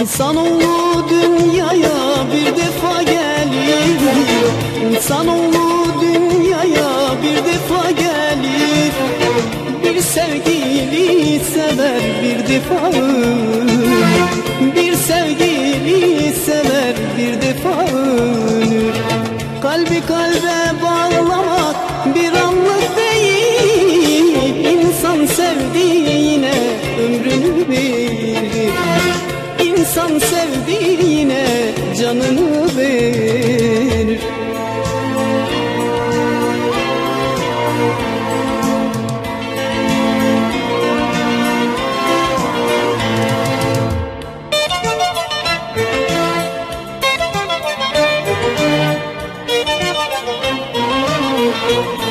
İnsanoğlu dünyaya bir defa gelir İnsanoğlu dünyaya bir defa gelir Bir sevgili sever bir defa. Bir sevgili sever bir defa. Ölür Kalbi kalbe bağlamak bir anlık değil. İnsan sevdiğine ömrünü verir İnsan sevdiğine canını verir Şu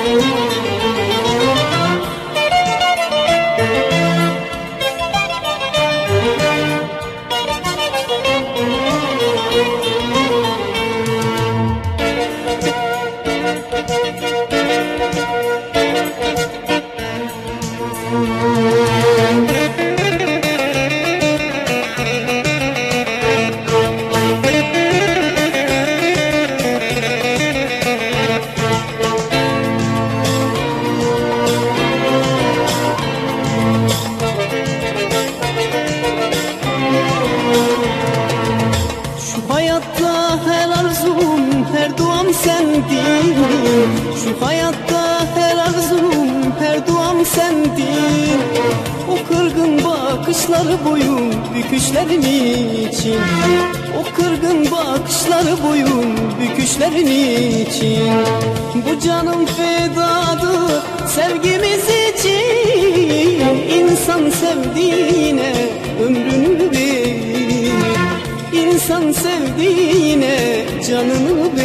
sendin Şu hayatta her arzum, her duam sendin O kırgın bakışları boyun büküşlerin için. O kırgın bakışları boyun büküşlerin için. Bu canım fedadır sevgimiz için. İnsan sevdiğine ömrünü verir İnsan sevdiğine canını